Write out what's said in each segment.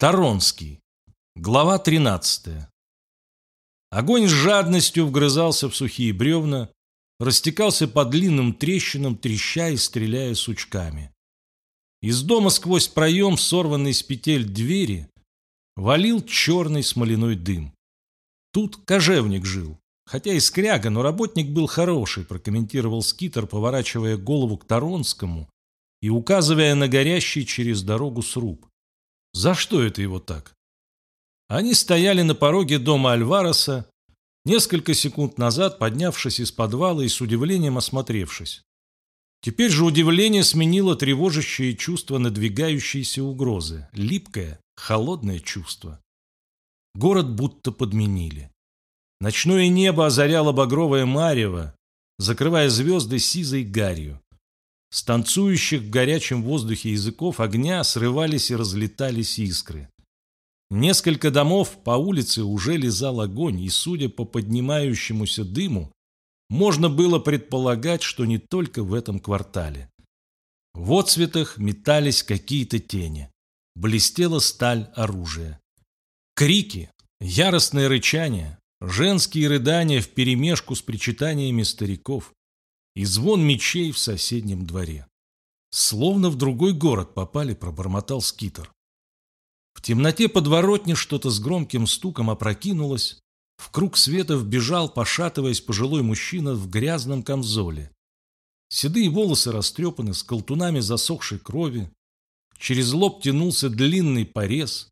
Таронский. Глава 13. Огонь с жадностью вгрызался в сухие бревна, растекался по длинным трещинам, треща и стреляя сучками. Из дома сквозь проем, сорванный с петель двери, валил черный смоляной дым. Тут кожевник жил, хотя и скряга, но работник был хороший, прокомментировал скитер, поворачивая голову к Таронскому и указывая на горящий через дорогу сруб. За что это его так? Они стояли на пороге дома Альвареса, несколько секунд назад поднявшись из подвала и с удивлением осмотревшись. Теперь же удивление сменило тревожащее чувство надвигающейся угрозы, липкое, холодное чувство. Город будто подменили. Ночное небо озаряло багровое марево, закрывая звезды сизой гарью. С танцующих в горячем воздухе языков огня срывались и разлетались искры. Несколько домов по улице уже лизал огонь, и, судя по поднимающемуся дыму, можно было предполагать, что не только в этом квартале. В отцветах метались какие-то тени. Блестела сталь оружия. Крики, яростное рычание, женские рыдания вперемешку с причитаниями стариков и звон мечей в соседнем дворе. Словно в другой город попали, пробормотал скитер. В темноте подворотни что-то с громким стуком опрокинулось. В круг света вбежал, пошатываясь, пожилой мужчина в грязном камзоле. Седые волосы растрепаны, с колтунами засохшей крови. Через лоб тянулся длинный порез.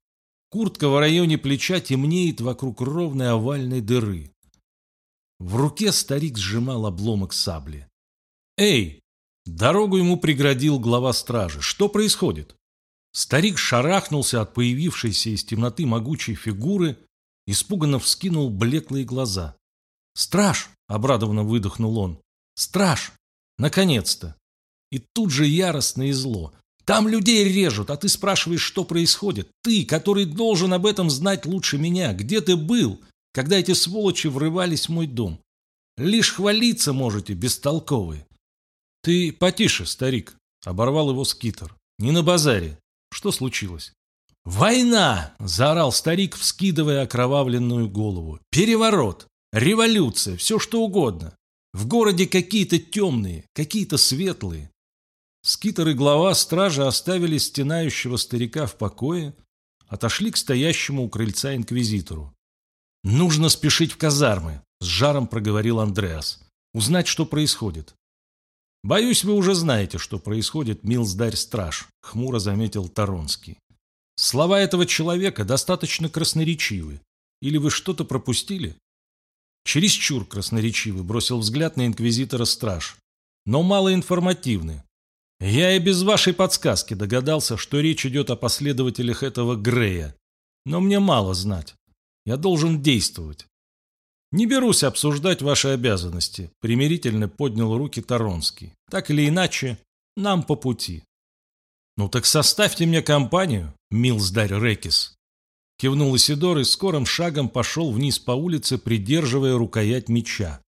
Куртка в районе плеча темнеет вокруг ровной овальной дыры. В руке старик сжимал обломок сабли. «Эй!» Дорогу ему преградил глава стражи. «Что происходит?» Старик шарахнулся от появившейся из темноты могучей фигуры, испуганно вскинул блеклые глаза. «Страж!» — обрадованно выдохнул он. «Страж! Наконец-то!» И тут же яростно и зло. «Там людей режут, а ты спрашиваешь, что происходит? Ты, который должен об этом знать лучше меня. Где ты был, когда эти сволочи врывались в мой дом? Лишь хвалиться можете, бестолковые. «Ты потише, старик», — оборвал его скитер. «Не на базаре. Что случилось?» «Война!» — заорал старик, вскидывая окровавленную голову. «Переворот! Революция! Все что угодно! В городе какие-то темные, какие-то светлые!» Скитер и глава стражи оставили стенающего старика в покое, отошли к стоящему у крыльца инквизитору. «Нужно спешить в казармы», — с жаром проговорил Андреас. «Узнать, что происходит. «Боюсь, вы уже знаете, что происходит, милздарь-страж», — хмуро заметил Таронский. «Слова этого человека достаточно красноречивы. Или вы что-то пропустили?» «Чересчур красноречивы», — бросил взгляд на инквизитора страж. «Но мало информативны. Я и без вашей подсказки догадался, что речь идет о последователях этого Грея. Но мне мало знать. Я должен действовать. «Не берусь обсуждать ваши обязанности», — примирительно поднял руки Таронский. «Так или иначе, нам по пути». «Ну так составьте мне компанию, милздарь Рекис», — кивнул Исидор и скорым шагом пошел вниз по улице, придерживая рукоять меча.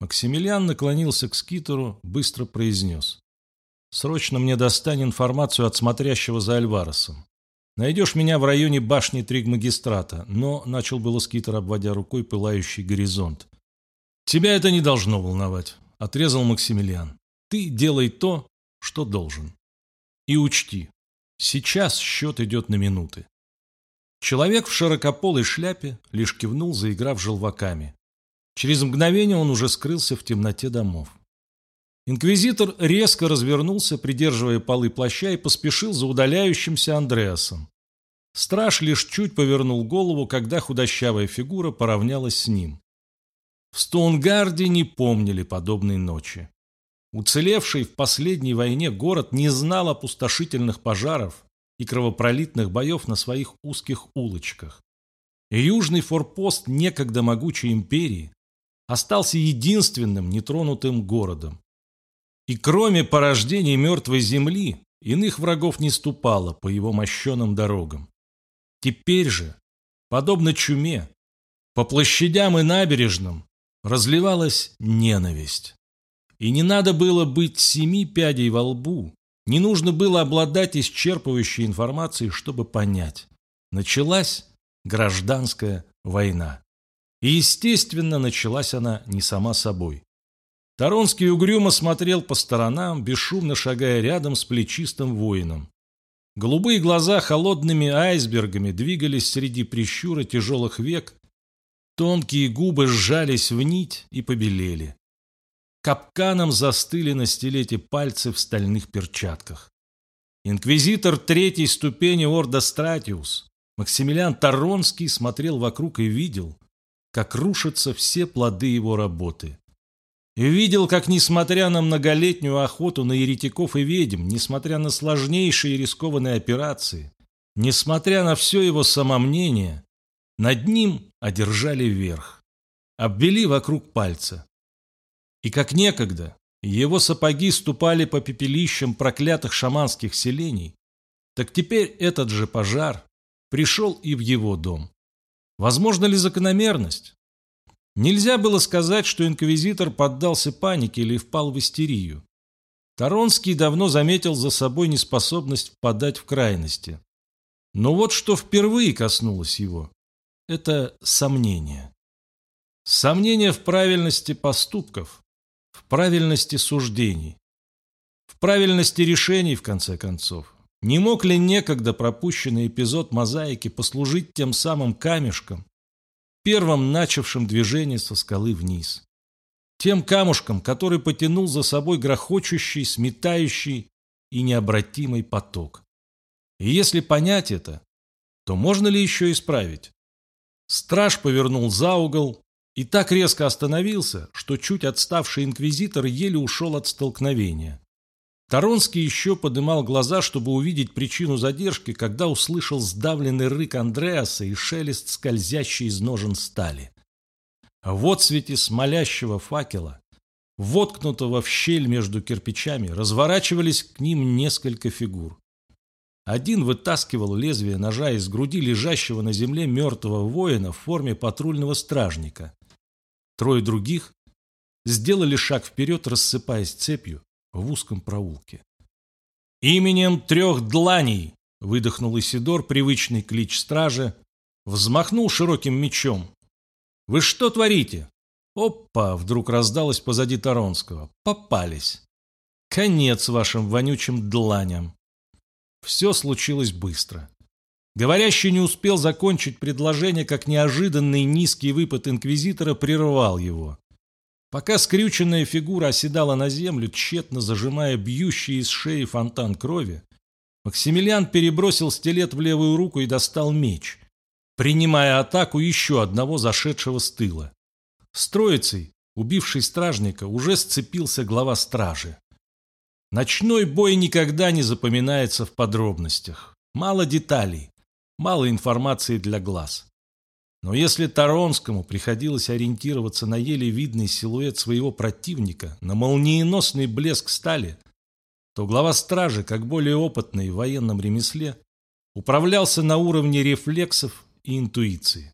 Максимилиан наклонился к скитеру, быстро произнес. «Срочно мне достань информацию от смотрящего за Альваресом. Найдешь меня в районе башни Тригмагистрата, но, начал было скитер, обводя рукой пылающий горизонт. Тебя это не должно волновать, отрезал Максимилиан. Ты делай то, что должен. И учти, сейчас счет идет на минуты. Человек в широкополой шляпе лишь кивнул, заиграв желваками. Через мгновение он уже скрылся в темноте домов. Инквизитор резко развернулся, придерживая полы плаща, и поспешил за удаляющимся Андреасом. Страж лишь чуть повернул голову, когда худощавая фигура поравнялась с ним. В Стоунгарде не помнили подобной ночи. Уцелевший в последней войне город не знал опустошительных пожаров и кровопролитных боев на своих узких улочках. Южный форпост некогда могучей империи остался единственным нетронутым городом. И кроме порождений мертвой земли, иных врагов не ступало по его мощеным дорогам. Теперь же, подобно чуме, по площадям и набережным разливалась ненависть. И не надо было быть семи пядей во лбу, не нужно было обладать исчерпывающей информацией, чтобы понять. Началась гражданская война. И, естественно, началась она не сама собой. Таронский угрюмо смотрел по сторонам, бесшумно шагая рядом с плечистым воином. Голубые глаза холодными айсбергами двигались среди прищура тяжелых век, тонкие губы сжались в нить и побелели. Капканом застыли на стилете пальцы в стальных перчатках. Инквизитор третьей ступени Орда Стратиус, Максимилиан Таронский смотрел вокруг и видел, как рушатся все плоды его работы. Видел, как, несмотря на многолетнюю охоту на еретиков и ведьм, несмотря на сложнейшие и рискованные операции, несмотря на все его самомнение, над ним одержали верх, обвели вокруг пальца. И как некогда его сапоги ступали по пепелищам проклятых шаманских селений, так теперь этот же пожар пришел и в его дом. Возможно ли закономерность? Нельзя было сказать, что инквизитор поддался панике или впал в истерию. Таронский давно заметил за собой неспособность впадать в крайности. Но вот что впервые коснулось его – это сомнение. Сомнение в правильности поступков, в правильности суждений, в правильности решений, в конце концов. Не мог ли некогда пропущенный эпизод мозаики послужить тем самым камешком, первым начавшим движение со скалы вниз? Тем камушком, который потянул за собой грохочущий, сметающий и необратимый поток. И если понять это, то можно ли еще исправить? Страж повернул за угол и так резко остановился, что чуть отставший инквизитор еле ушел от столкновения. Таронский еще подымал глаза, чтобы увидеть причину задержки, когда услышал сдавленный рык Андреаса и шелест, скользящий из ножен стали. В отсвете смолящего факела, воткнутого в щель между кирпичами, разворачивались к ним несколько фигур. Один вытаскивал лезвие ножа из груди лежащего на земле мертвого воина в форме патрульного стражника. Трое других сделали шаг вперед, рассыпаясь цепью, в узком проулке. «Именем трех дланей!» — выдохнул Исидор, привычный клич стражи, взмахнул широким мечом. «Вы что творите?» «Опа!» — вдруг раздалось позади Таронского. «Попались!» «Конец вашим вонючим дланям!» Все случилось быстро. Говорящий не успел закончить предложение, как неожиданный низкий выпад инквизитора прервал его. Пока скрюченная фигура оседала на землю, тщетно зажимая бьющий из шеи фонтан крови, Максимилиан перебросил стилет в левую руку и достал меч, принимая атаку еще одного зашедшего с тыла. С троицей, убивший стражника, уже сцепился глава стражи. Ночной бой никогда не запоминается в подробностях. Мало деталей, мало информации для глаз. Но если Таронскому приходилось ориентироваться на еле видный силуэт своего противника, на молниеносный блеск стали, то глава стражи, как более опытный в военном ремесле, управлялся на уровне рефлексов и интуиции.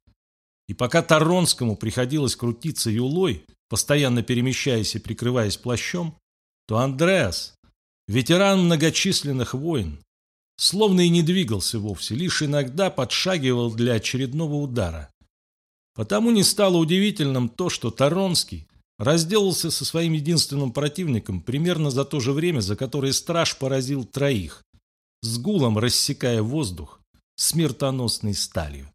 И пока Таронскому приходилось крутиться юлой, постоянно перемещаясь и прикрываясь плащом, то Андреас, ветеран многочисленных войн, словно и не двигался вовсе, лишь иногда подшагивал для очередного удара. Потому не стало удивительным то, что Таронский разделался со своим единственным противником примерно за то же время, за которое страж поразил троих, с гулом рассекая воздух смертоносной сталью.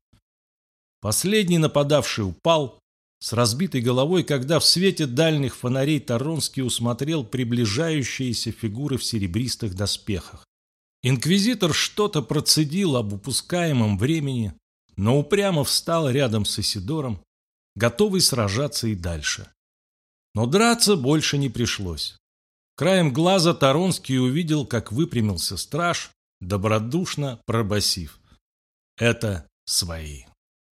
Последний нападавший упал с разбитой головой, когда в свете дальних фонарей Таронский усмотрел приближающиеся фигуры в серебристых доспехах. Инквизитор что-то процедил об упускаемом времени, но упрямо встал рядом с Исидором, готовый сражаться и дальше. Но драться больше не пришлось. Краем глаза Таронский увидел, как выпрямился страж, добродушно пробасив. «Это свои».